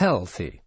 healthy.